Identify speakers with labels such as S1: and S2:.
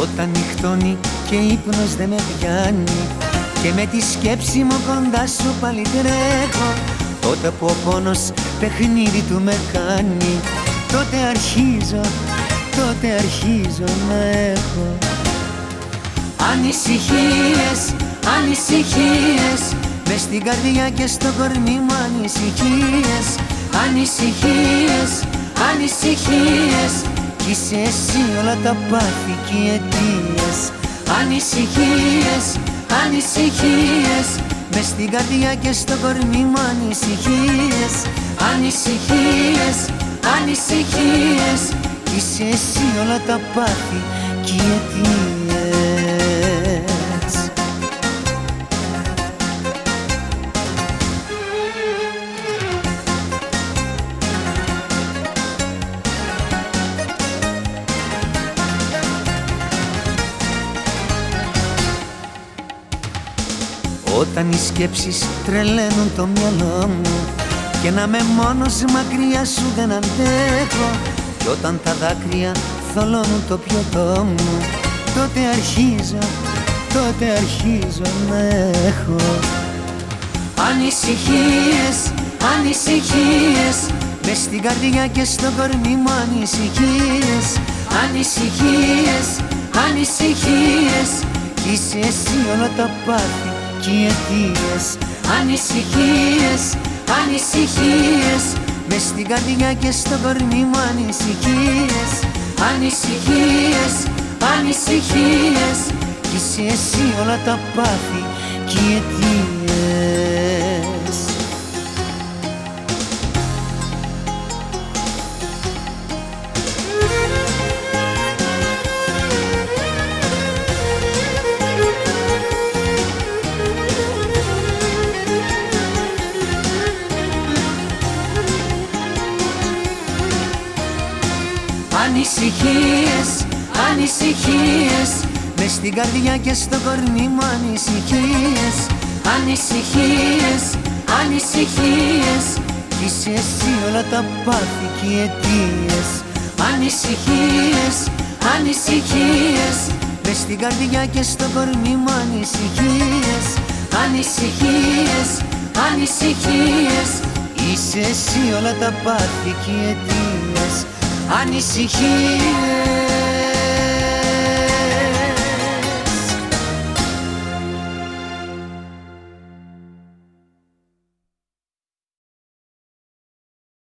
S1: Όταν νυχτώνει και ύπνος δεν με πιάνει Και με τη σκέψη μου κοντά σου πάλι τρέχω Τότε που ο πόνος παιχνίδι του με κάνει Τότε αρχίζω, τότε αρχίζω να έχω. Ανησυχίες, ανησυχίες Μες στην καρδιά και στο κορμί μου ανησυχίες. Ανησυχίες, ανησυχίες Κι είσαι εσύ όλα τα πάθη και οι αιτίες. Ανησυχίες, ανησυχίες. Μες στην καρδιά και στο κορμί μου ανησυχίες. Ανησυχίες, ανησυχίες. Κι είσαι εσύ όλα τα πάθη και οι αιτίες Όταν οι σκέψεις τρελαίνουν το μυαλό μου Και να με μόνος μακριά σου δεν αντέχω Κι όταν τα δάκρυα θολώνουν το πιωτό μου Τότε αρχίζω, τότε αρχίζω να έχω. Ανησυχίες, ανησυχίες Μες στην καρδιά και στο κορμί μου ανησυχίες. Ανησυχίες, ανησυχίες Κι είσαι εσύ όλα τα πάθη και οι αιτίες Ανησυχίες, ανησυχίες. Μες στην καρδιά και στο κορμί μου ανησυχίες Ανησυχίες, ανησυχίες. Κι είσαι εσύ όλα τα πάθη και οι αιτίες Ανησυχίες, ανησυχίες. Μες στην καρδιά και στο κορμί μου ανησυχίες. Ανησυχίες, ανησυχίες. Κι είσαι εσύ όλα τα πάθη και οι αιτίες. Ανησυχίες, ανησυχίες. Μες στην καρδιά και στο κορμί μου ανησυχίες. Ανησυχίες, ανησυχίες. Είσαι εσύ όλα τα πάθη και οι αιτίες Ανησυχίες